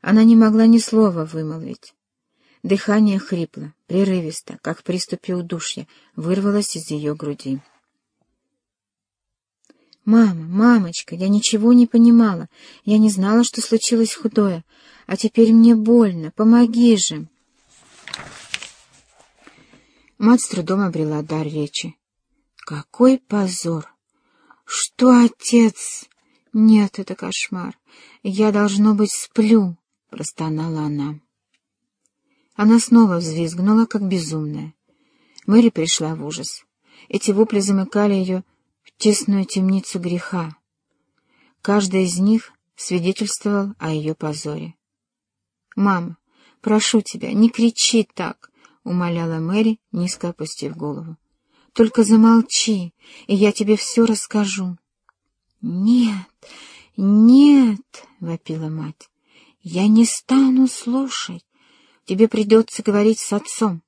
Она не могла ни слова вымолвить. Дыхание хрипло, прерывисто, как в приступе удушья, вырвалось из ее груди. «Мама, мамочка, я ничего не понимала. Я не знала, что случилось худое. А теперь мне больно. Помоги же!» Мать с трудом обрела дар речи. «Какой позор! Что отец? Нет, это кошмар. Я, должно быть, сплю!» — простонала она. Она снова взвизгнула, как безумная. Мэри пришла в ужас. Эти вопли замыкали ее тесную темницу греха. Каждый из них свидетельствовал о ее позоре. «Мама, прошу тебя, не кричи так!» — умоляла Мэри, низко опустив голову. «Только замолчи, и я тебе все расскажу». «Нет, нет!» — вопила мать. «Я не стану слушать. Тебе придется говорить с отцом.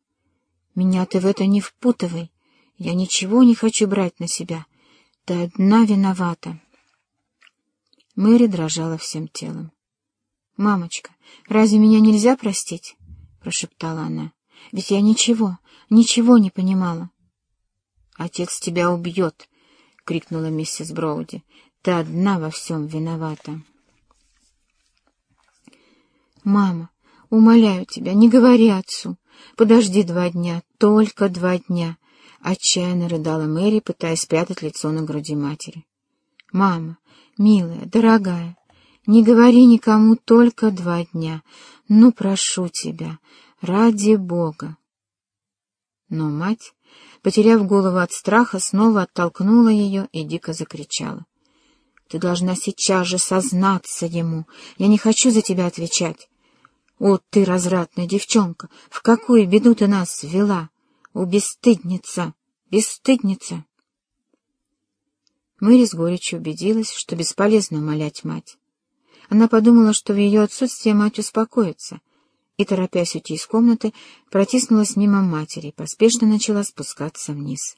Меня ты в это не впутывай. Я ничего не хочу брать на себя. Ты одна виновата. Мэри дрожала всем телом. «Мамочка, разве меня нельзя простить?» — прошептала она. «Ведь я ничего, ничего не понимала». «Отец тебя убьет!» — крикнула миссис Броуди. «Ты одна во всем виновата». «Мама, умоляю тебя, не говори отцу. Подожди два дня, только два дня. — отчаянно рыдала Мэри, пытаясь спрятать лицо на груди матери. «Мама, милая, дорогая, не говори никому только два дня. Ну, прошу тебя, ради Бога!» Но мать, потеряв голову от страха, снова оттолкнула ее и дико закричала. «Ты должна сейчас же сознаться ему. Я не хочу за тебя отвечать. О, ты, развратная девчонка, в какую беду ты нас ввела!» О, бесстыдница! Бесстыдница! Мэри с горечью убедилась, что бесполезно умолять мать. Она подумала, что в ее отсутствие мать успокоится, и, торопясь уйти из комнаты, протиснулась мимо матери и поспешно начала спускаться вниз.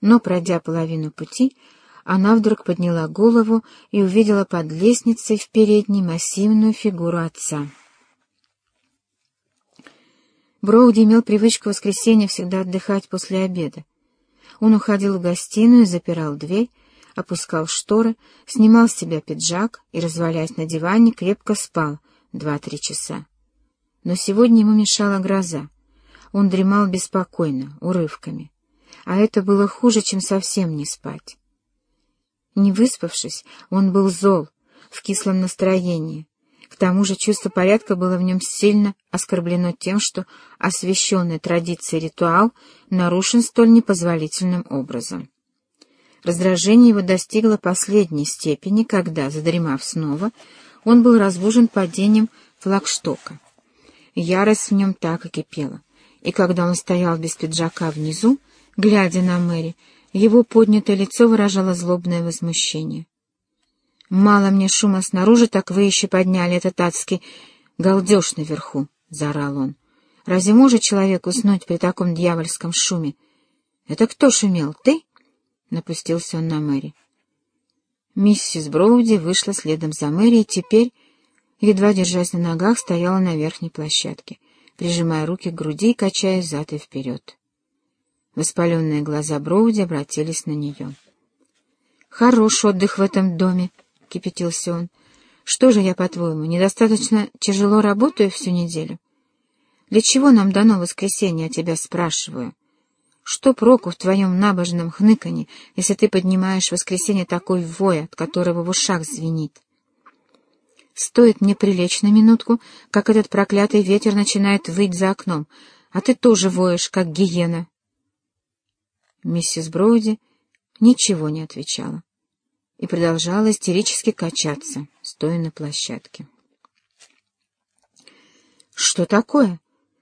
Но, пройдя половину пути, она вдруг подняла голову и увидела под лестницей в передней массивную фигуру отца. Броуди имел привычку в воскресенье всегда отдыхать после обеда. Он уходил в гостиную, запирал дверь, опускал шторы, снимал с себя пиджак и, развалясь на диване, крепко спал два-три часа. Но сегодня ему мешала гроза. Он дремал беспокойно, урывками. А это было хуже, чем совсем не спать. Не выспавшись, он был зол, в кислом настроении, тому же чувство порядка было в нем сильно оскорблено тем, что освященный традицией ритуал нарушен столь непозволительным образом. Раздражение его достигло последней степени, когда, задремав снова, он был разбужен падением флагштока. Ярость в нем так и кипела, и когда он стоял без пиджака внизу, глядя на Мэри, его поднятое лицо выражало злобное возмущение. «Мало мне шума снаружи, так вы еще подняли этот адский галдеж наверху», — заорал он. «Разве может человек уснуть при таком дьявольском шуме?» «Это кто шумел, ты?» — напустился он на Мэри. Миссис Броуди вышла следом за Мэри и теперь, едва держась на ногах, стояла на верхней площадке, прижимая руки к груди и качая зад и вперед. Воспаленные глаза Броуди обратились на нее. «Хорош отдых в этом доме», кипятился он. «Что же я, по-твоему, недостаточно тяжело работаю всю неделю? Для чего нам дано воскресенье, я тебя спрашиваю? Что проку в твоем набожном хныканье, если ты поднимаешь в воскресенье такой вой, от которого в ушах звенит?» Стоит мне прилечь на минутку, как этот проклятый ветер начинает выть за окном, а ты тоже воешь, как гиена. Миссис Броуди ничего не отвечала и продолжала истерически качаться, стоя на площадке. — Что такое?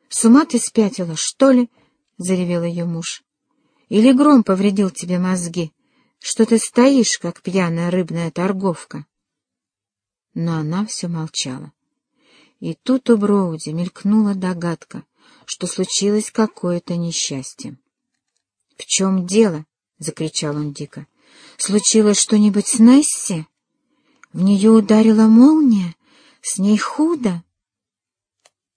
С ума ты спятила, что ли? — заревел ее муж. — Или гром повредил тебе мозги, что ты стоишь, как пьяная рыбная торговка? Но она все молчала. И тут у Броуди мелькнула догадка, что случилось какое-то несчастье. — В чем дело? — закричал он дико. Случилось что-нибудь с Несси? В нее ударила молния? С ней худо.